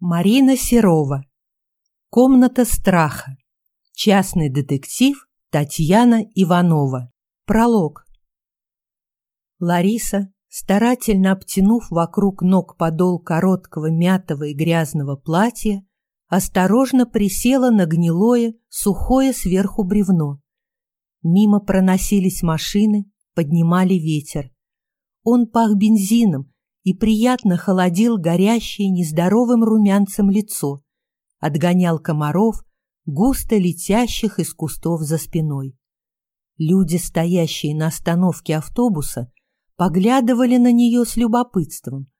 Марина Серова. Комната страха. Частный детектив Татьяна Иванова. Пролог. Лариса, старательно обтянув вокруг ног подол короткого мятого и грязного платья, осторожно присела на гнилое, сухое сверху бревно. Мимо проносились машины, поднимали ветер. Он пах бензином, и приятно холодил горящее нездоровым румянцем лицо, отгонял комаров, густо летящих из кустов за спиной. Люди, стоящие на остановке автобуса, поглядывали на нее с любопытством,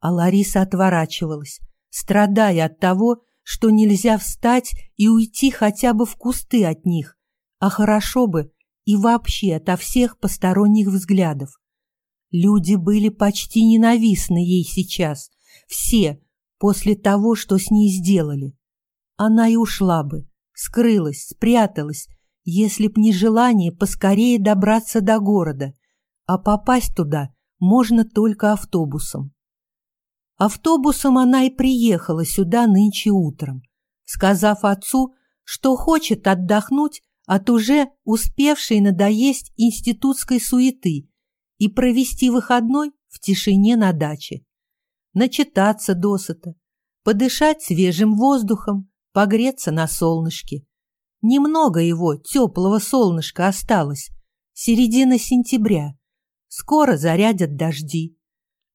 а Лариса отворачивалась, страдая от того, что нельзя встать и уйти хотя бы в кусты от них, а хорошо бы и вообще ото всех посторонних взглядов. Люди были почти ненавистны ей сейчас. Все, после того, что с ней сделали. Она и ушла бы, скрылась, спряталась, если б не желание поскорее добраться до города, а попасть туда можно только автобусом. Автобусом она и приехала сюда нынче утром, сказав отцу, что хочет отдохнуть от уже успевшей надоесть институтской суеты и провести выходной в тишине на даче. Начитаться досыта, подышать свежим воздухом, погреться на солнышке. Немного его, теплого солнышка, осталось. Середина сентября. Скоро зарядят дожди.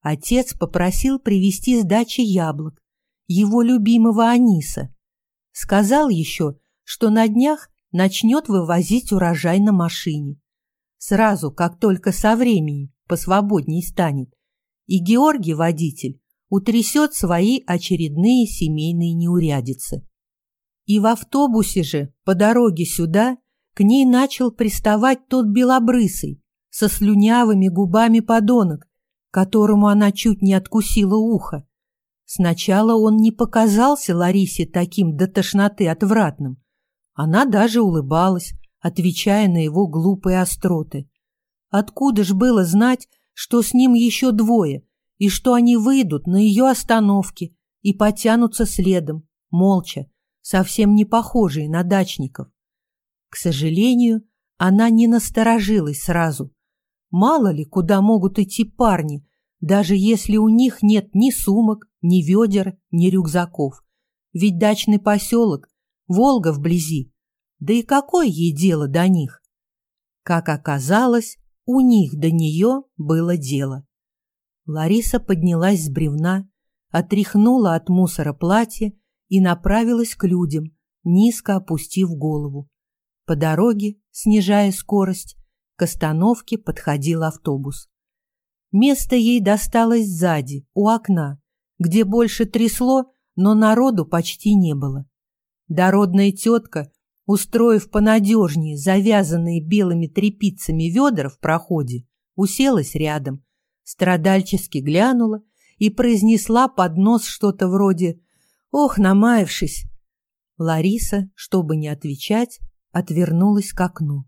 Отец попросил привезти с дачи яблок, его любимого аниса. Сказал еще, что на днях начнет вывозить урожай на машине сразу, как только со временем посвободней станет, и Георгий, водитель, утрясет свои очередные семейные неурядицы. И в автобусе же, по дороге сюда, к ней начал приставать тот белобрысый, со слюнявыми губами подонок, которому она чуть не откусила ухо. Сначала он не показался Ларисе таким до тошноты отвратным. Она даже улыбалась, отвечая на его глупые остроты. Откуда ж было знать, что с ним еще двое, и что они выйдут на ее остановке и потянутся следом, молча, совсем не похожие на дачников. К сожалению, она не насторожилась сразу. Мало ли, куда могут идти парни, даже если у них нет ни сумок, ни ведер, ни рюкзаков. Ведь дачный поселок, Волга вблизи, да и какое ей дело до них? Как оказалось, у них до нее было дело. Лариса поднялась с бревна, отряхнула от мусора платье и направилась к людям, низко опустив голову. По дороге, снижая скорость, к остановке подходил автобус. Место ей досталось сзади, у окна, где больше трясло, но народу почти не было. Дородная тетка устроив понадежнее завязанные белыми тряпицами ведра в проходе, уселась рядом, страдальчески глянула и произнесла под нос что-то вроде «Ох, намаявшись!». Лариса, чтобы не отвечать, отвернулась к окну.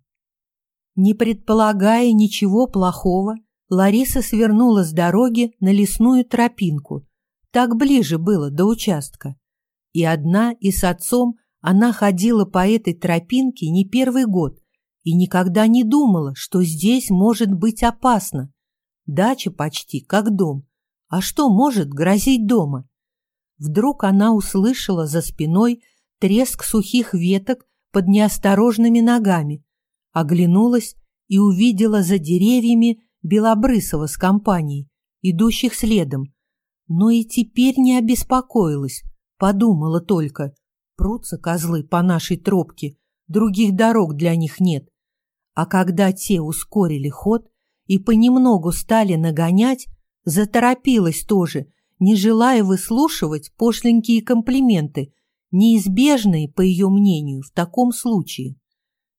Не предполагая ничего плохого, Лариса свернула с дороги на лесную тропинку. Так ближе было до участка. И одна, и с отцом она ходила по этой тропинке не первый год и никогда не думала, что здесь может быть опасно. Дача почти как дом. А что может грозить дома? Вдруг она услышала за спиной треск сухих веток под неосторожными ногами, оглянулась и увидела за деревьями Белобрысова с компанией, идущих следом. Но и теперь не обеспокоилась, подумала только – Прутся козлы по нашей тропке, других дорог для них нет. А когда те ускорили ход и понемногу стали нагонять, заторопилась тоже, не желая выслушивать пошленькие комплименты, неизбежные, по ее мнению, в таком случае.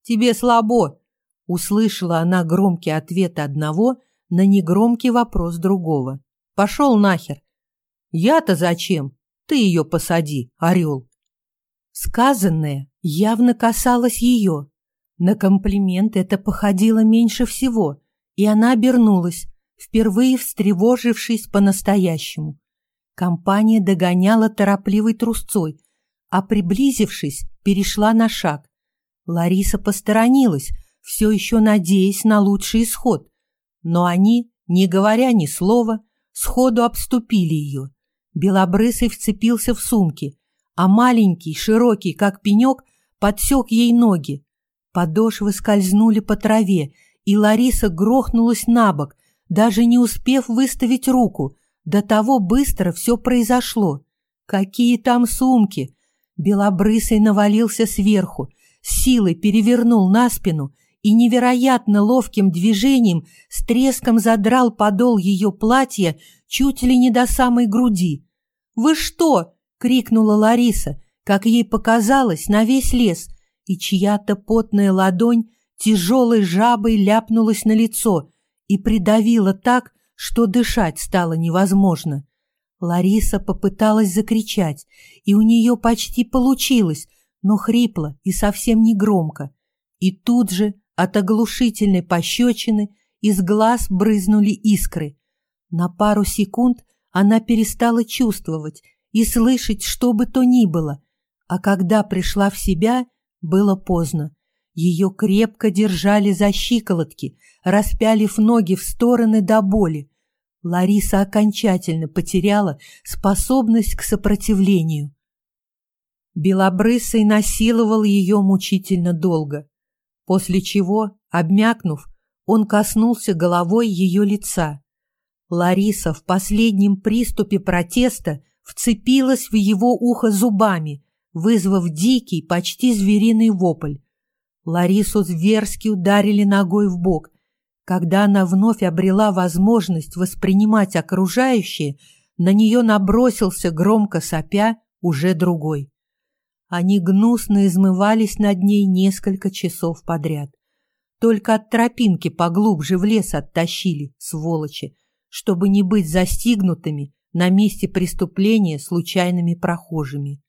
«Тебе слабо!» — услышала она громкий ответ одного на негромкий вопрос другого. «Пошел нахер!» «Я-то зачем? Ты ее посади, орел!» Сказанное явно касалось ее. На комплимент это походило меньше всего, и она обернулась, впервые встревожившись по-настоящему. Компания догоняла торопливой трусцой, а, приблизившись, перешла на шаг. Лариса посторонилась, все еще надеясь на лучший исход. Но они, не говоря ни слова, сходу обступили ее. Белобрысый вцепился в сумки, а маленький, широкий, как пенек, подсек ей ноги. Подошвы скользнули по траве, и Лариса грохнулась на бок, даже не успев выставить руку. До того быстро все произошло. Какие там сумки! Белобрысый навалился сверху, силой перевернул на спину и невероятно ловким движением с треском задрал подол ее платья чуть ли не до самой груди. «Вы что?» — крикнула Лариса, как ей показалось, на весь лес, и чья-то потная ладонь тяжелой жабой ляпнулась на лицо и придавила так, что дышать стало невозможно. Лариса попыталась закричать, и у нее почти получилось, но хрипло и совсем не громко. И тут же от оглушительной пощечины из глаз брызнули искры. На пару секунд она перестала чувствовать и слышать что бы то ни было, а когда пришла в себя, было поздно. Ее крепко держали за щиколотки, распялив ноги в стороны до боли. Лариса окончательно потеряла способность к сопротивлению. Белобрысый насиловал ее мучительно долго, после чего, обмякнув, он коснулся головой ее лица. Лариса в последнем приступе протеста вцепилась в его ухо зубами, вызвав дикий, почти звериный вопль. Ларису зверски ударили ногой в бок. Когда она вновь обрела возможность воспринимать окружающее, на нее набросился громко сопя уже другой. Они гнусно измывались над ней несколько часов подряд. Только от тропинки поглубже в лес оттащили, сволочи, чтобы не быть застигнутыми на месте преступления случайными прохожими.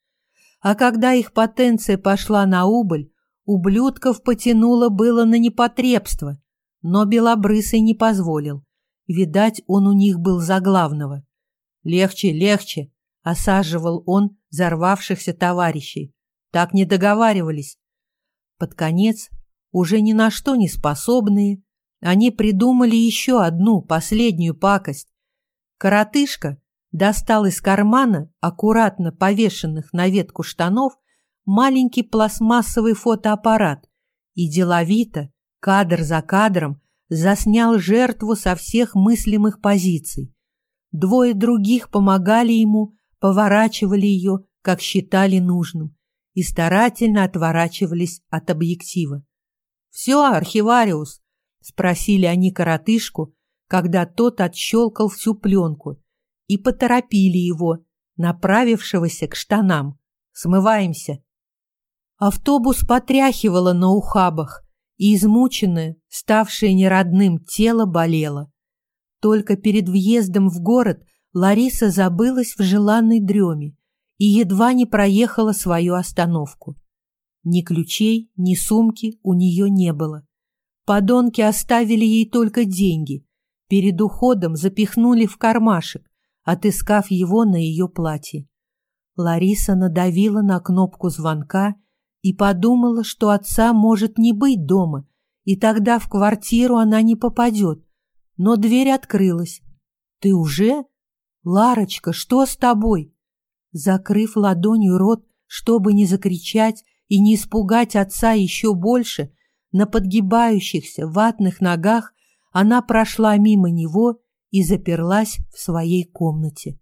А когда их потенция пошла на убыль, ублюдков потянуло было на непотребство, но Белобрысый не позволил. Видать, он у них был за главного. «Легче, легче!» — осаживал он взорвавшихся товарищей. Так не договаривались. Под конец, уже ни на что не способные, они придумали еще одну последнюю пакость. Коротышка достал из кармана, аккуратно повешенных на ветку штанов, маленький пластмассовый фотоаппарат и деловито, кадр за кадром, заснял жертву со всех мыслимых позиций. Двое других помогали ему, поворачивали ее, как считали нужным, и старательно отворачивались от объектива. «Все, архивариус?» — спросили они коротышку, когда тот отщелкал всю пленку, и поторопили его, направившегося к штанам. «Смываемся!» Автобус потряхивало на ухабах, и измученное, ставшее неродным тело болело. Только перед въездом в город Лариса забылась в желанной дреме и едва не проехала свою остановку. Ни ключей, ни сумки у нее не было. Подонки оставили ей только деньги. Перед уходом запихнули в кармашек, отыскав его на ее платье. Лариса надавила на кнопку звонка и подумала, что отца может не быть дома, и тогда в квартиру она не попадет. Но дверь открылась. «Ты уже? Ларочка, что с тобой?» Закрыв ладонью рот, чтобы не закричать и не испугать отца еще больше, на подгибающихся ватных ногах она прошла мимо него и заперлась в своей комнате.